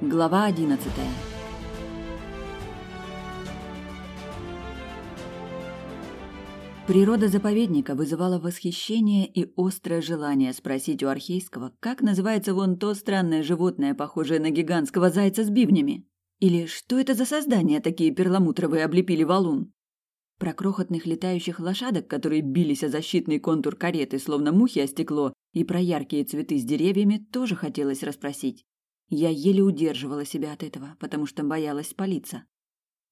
Глава одиннадцатая. Природа заповедника вызывала восхищение и острое желание спросить у Архейского, как называется вон то странное животное, похожее на гигантского зайца с бивнями. Или что это за создания такие перламутровые облепили валун? Про крохотных летающих лошадок, которые бились о защитный контур кареты, словно мухи о стекло, и про яркие цветы с деревьями тоже хотелось расспросить. Я еле удерживала себя от этого, потому что боялась спалиться.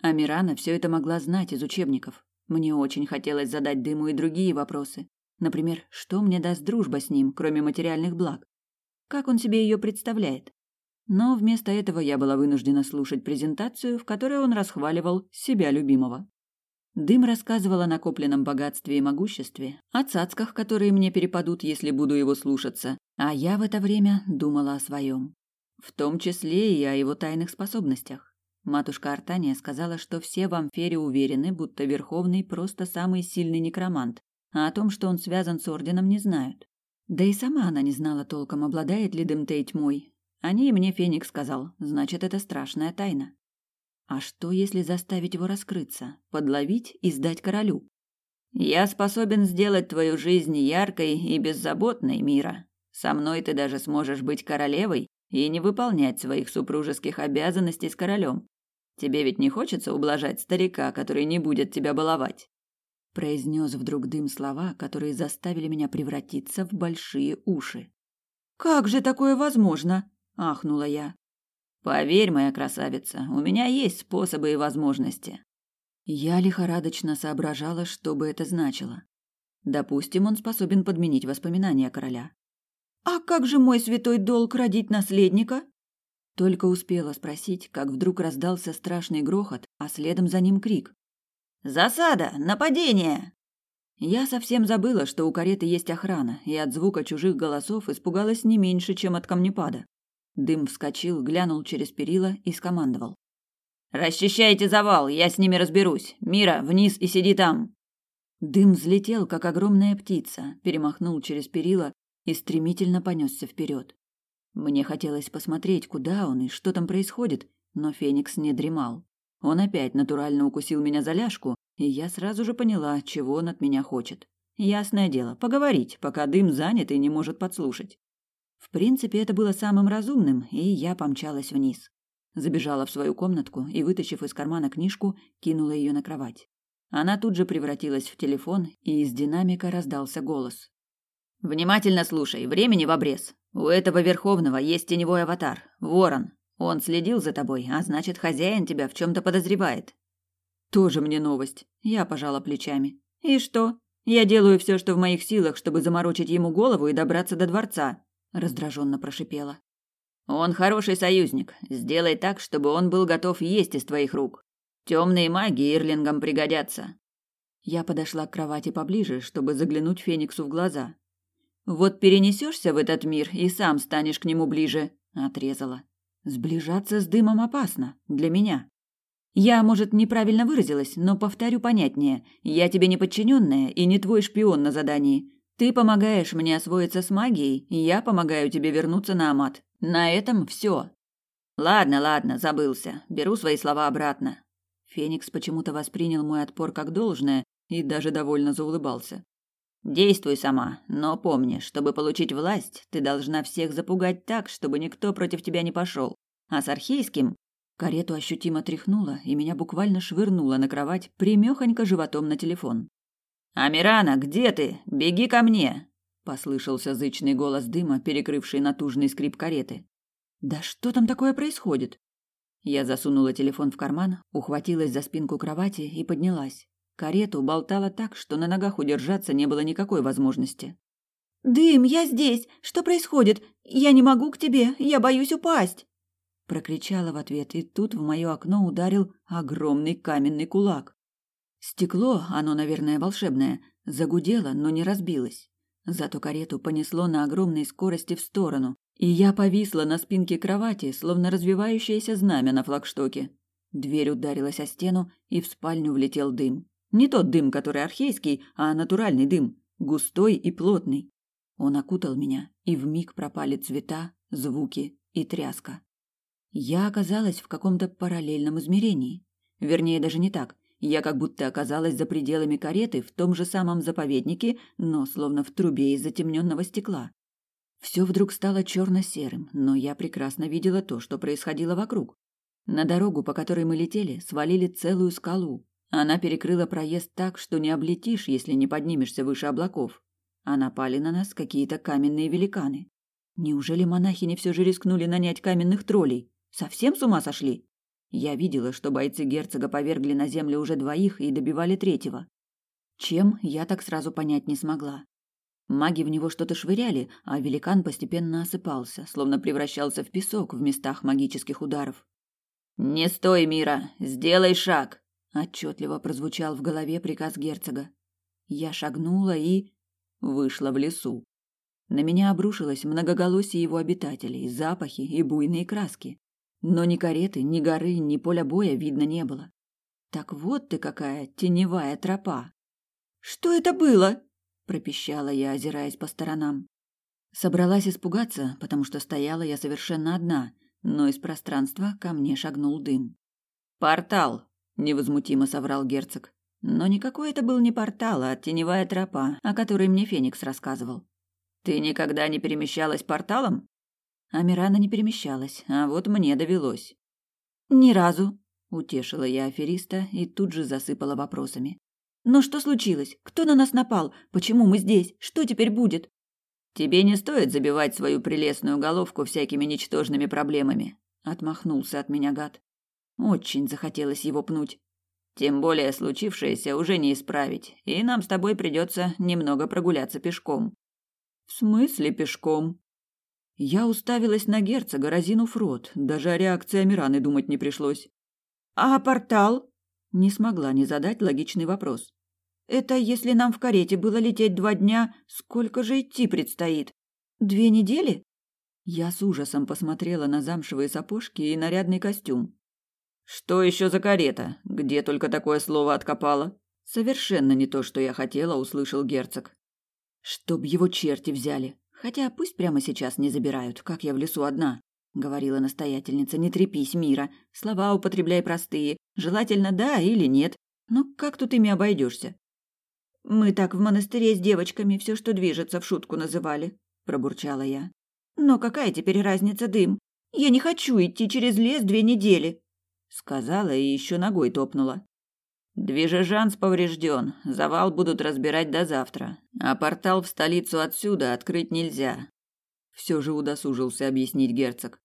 А Мирана все это могла знать из учебников. Мне очень хотелось задать Дыму и другие вопросы. Например, что мне даст дружба с ним, кроме материальных благ? Как он себе ее представляет? Но вместо этого я была вынуждена слушать презентацию, в которой он расхваливал себя любимого. Дым рассказывал о накопленном богатстве и могуществе, о цацках, которые мне перепадут, если буду его слушаться, а я в это время думала о своем. В том числе и о его тайных способностях. Матушка Артания сказала, что все в Амфере уверены, будто Верховный просто самый сильный некромант, а о том, что он связан с Орденом, не знают. Да и сама она не знала толком, обладает ли Демтей тьмой. О ней мне Феникс сказал, значит, это страшная тайна. А что, если заставить его раскрыться, подловить и сдать королю? «Я способен сделать твою жизнь яркой и беззаботной, Мира. Со мной ты даже сможешь быть королевой и не выполнять своих супружеских обязанностей с королем. Тебе ведь не хочется ублажать старика, который не будет тебя баловать?» Произнес вдруг дым слова, которые заставили меня превратиться в большие уши. «Как же такое возможно?» – ахнула я. «Поверь, моя красавица, у меня есть способы и возможности». Я лихорадочно соображала, что бы это значило. Допустим, он способен подменить воспоминания короля. «А как же мой святой долг родить наследника?» Только успела спросить, как вдруг раздался страшный грохот, а следом за ним крик. «Засада! Нападение!» Я совсем забыла, что у кареты есть охрана, и от звука чужих голосов испугалась не меньше, чем от камнепада. Дым вскочил, глянул через перила и скомандовал. «Расчищайте завал, я с ними разберусь. Мира, вниз и сиди там!» Дым взлетел, как огромная птица, перемахнул через перила и стремительно понесся вперед. Мне хотелось посмотреть, куда он и что там происходит, но Феникс не дремал. Он опять натурально укусил меня за ляжку, и я сразу же поняла, чего он от меня хочет. Ясное дело, поговорить, пока дым занят и не может подслушать. В принципе, это было самым разумным, и я помчалась вниз. Забежала в свою комнатку и, вытащив из кармана книжку, кинула ее на кровать. Она тут же превратилась в телефон, и из динамика раздался голос. «Внимательно слушай, времени в обрез. У этого Верховного есть теневой аватар, Ворон. Он следил за тобой, а значит, хозяин тебя в чем-то подозревает. Тоже мне новость. Я пожала плечами. И что? Я делаю все, что в моих силах, чтобы заморочить ему голову и добраться до дворца, раздраженно прошипела. Он хороший союзник. Сделай так, чтобы он был готов есть из твоих рук. Темные маги Ирлингам пригодятся. Я подошла к кровати поближе, чтобы заглянуть Фениксу в глаза. Вот перенесешься в этот мир и сам станешь к нему ближе, отрезала. Сближаться с дымом опасно для меня. Я, может, неправильно выразилась, но повторю понятнее. Я тебе не подчиненная и не твой шпион на задании. Ты помогаешь мне освоиться с магией, я помогаю тебе вернуться на Амат. На этом все. Ладно, ладно, забылся. Беру свои слова обратно. Феникс почему-то воспринял мой отпор как должное и даже довольно заулыбался. Действуй сама, но помни, чтобы получить власть, ты должна всех запугать так, чтобы никто против тебя не пошел. А с Архейским карету ощутимо тряхнуло, и меня буквально швырнуло на кровать, примехонько животом на телефон. «Амирана, где ты? Беги ко мне!» — послышался зычный голос дыма, перекрывший натужный скрип кареты. «Да что там такое происходит?» Я засунула телефон в карман, ухватилась за спинку кровати и поднялась. Карету болтала так, что на ногах удержаться не было никакой возможности. «Дым, я здесь! Что происходит? Я не могу к тебе! Я боюсь упасть!» Прокричала в ответ, и тут в мое окно ударил огромный каменный кулак. Стекло, оно, наверное, волшебное, загудело, но не разбилось. Зато карету понесло на огромной скорости в сторону, и я повисла на спинке кровати, словно развивающееся знамя на флагштоке. Дверь ударилась о стену, и в спальню влетел дым. Не тот дым, который архейский, а натуральный дым, густой и плотный. Он окутал меня, и вмиг пропали цвета, звуки и тряска. Я оказалась в каком-то параллельном измерении. Вернее, даже не так. Я как будто оказалась за пределами кареты в том же самом заповеднике, но словно в трубе из затемненного стекла. Все вдруг стало черно-серым, но я прекрасно видела то, что происходило вокруг. На дорогу, по которой мы летели, свалили целую скалу. Она перекрыла проезд так, что не облетишь, если не поднимешься выше облаков. А напали на нас какие-то каменные великаны. Неужели монахини все же рискнули нанять каменных троллей? Совсем с ума сошли? Я видела, что бойцы герцога повергли на землю уже двоих и добивали третьего. Чем, я так сразу понять не смогла. Маги в него что-то швыряли, а великан постепенно осыпался, словно превращался в песок в местах магических ударов. «Не стой, Мира! Сделай шаг!» Отчетливо прозвучал в голове приказ герцога. Я шагнула и... вышла в лесу. На меня обрушилось многоголосие его обитателей, запахи и буйные краски. Но ни кареты, ни горы, ни поля боя видно не было. Так вот ты какая теневая тропа. Что это было? пропищала я, озираясь по сторонам. Собралась испугаться, потому что стояла я совершенно одна, но из пространства ко мне шагнул дым. Портал, невозмутимо соврал герцог. Но никакой это был не портал, а теневая тропа, о которой мне Феникс рассказывал. Ты никогда не перемещалась порталом? Амирана не перемещалась, а вот мне довелось. Ни разу, утешила я афериста и тут же засыпала вопросами. Но что случилось? Кто на нас напал? Почему мы здесь? Что теперь будет? Тебе не стоит забивать свою прелестную головку всякими ничтожными проблемами, отмахнулся от меня гад. Очень захотелось его пнуть. Тем более случившееся уже не исправить, и нам с тобой придется немного прогуляться пешком. В смысле пешком? Я уставилась на герцога, разинув рот. Даже о реакции Амираны думать не пришлось. «А портал?» Не смогла не задать логичный вопрос. «Это если нам в карете было лететь два дня, сколько же идти предстоит? Две недели?» Я с ужасом посмотрела на замшевые сапожки и нарядный костюм. «Что еще за карета? Где только такое слово откопала?» «Совершенно не то, что я хотела», — услышал герцог. «Чтоб его черти взяли. Хотя пусть прямо сейчас не забирают, как я в лесу одна, говорила настоятельница. Не трепись, Мира. Слова употребляй простые. Желательно да или нет. Но как тут ими обойдешься? Мы так в монастыре с девочками все, что движется, в шутку называли, пробурчала я. Но какая теперь разница дым? Я не хочу идти через лес две недели, сказала и еще ногой топнула. Движежанс поврежден, завал будут разбирать до завтра, а портал в столицу отсюда открыть нельзя. Все же удосужился объяснить герцог.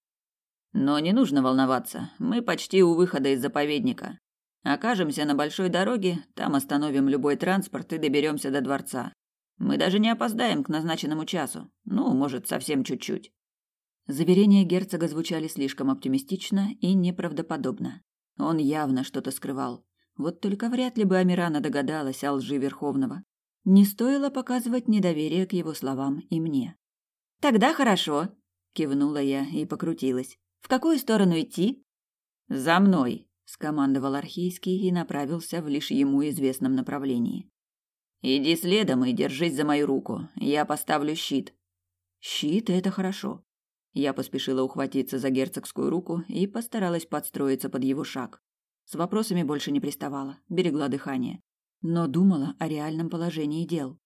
Но не нужно волноваться, мы почти у выхода из заповедника. Окажемся на большой дороге, там остановим любой транспорт и доберемся до дворца. Мы даже не опоздаем к назначенному часу. Ну, может, совсем чуть-чуть. Заверения герцога звучали слишком оптимистично и неправдоподобно. Он явно что-то скрывал. Вот только вряд ли бы Амирана догадалась о лжи Верховного. Не стоило показывать недоверие к его словам и мне. «Тогда хорошо», — кивнула я и покрутилась. «В какую сторону идти?» «За мной», — скомандовал Архейский и направился в лишь ему известном направлении. «Иди следом и держись за мою руку. Я поставлю щит». «Щит — это хорошо». Я поспешила ухватиться за герцогскую руку и постаралась подстроиться под его шаг. С вопросами больше не приставала, берегла дыхание. Но думала о реальном положении дел.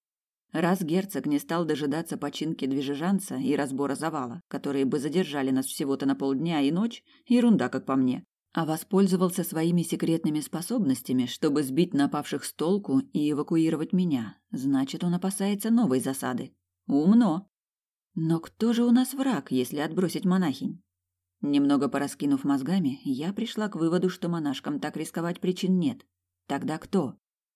Раз герцог не стал дожидаться починки движежанца и разбора завала, которые бы задержали нас всего-то на полдня и ночь, ерунда, как по мне, а воспользовался своими секретными способностями, чтобы сбить напавших с толку и эвакуировать меня, значит, он опасается новой засады. Умно. Но кто же у нас враг, если отбросить монахинь? Немного пораскинув мозгами, я пришла к выводу, что монашкам так рисковать причин нет. Тогда кто?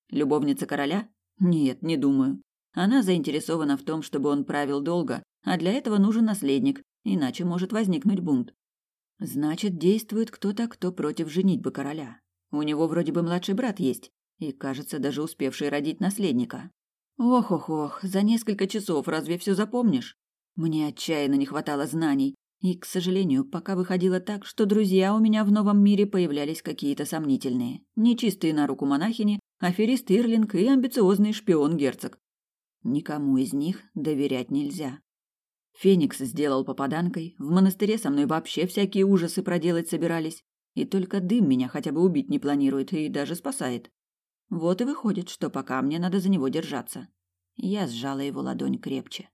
Любовница короля? Нет, не думаю. Она заинтересована в том, чтобы он правил долго, а для этого нужен наследник, иначе может возникнуть бунт. Значит, действует кто-то, кто против женитьбы короля. У него вроде бы младший брат есть, и, кажется, даже успевший родить наследника. Ох-ох-ох, за несколько часов разве все запомнишь? Мне отчаянно не хватало знаний, и, к сожалению, пока выходило так, что друзья у меня в новом мире появлялись какие-то сомнительные. Нечистые на руку монахини, аферист Ирлинг и амбициозный шпион-герцог. Никому из них доверять нельзя. Феникс сделал попаданкой, в монастыре со мной вообще всякие ужасы проделать собирались, и только дым меня хотя бы убить не планирует и даже спасает. Вот и выходит, что пока мне надо за него держаться. Я сжала его ладонь крепче.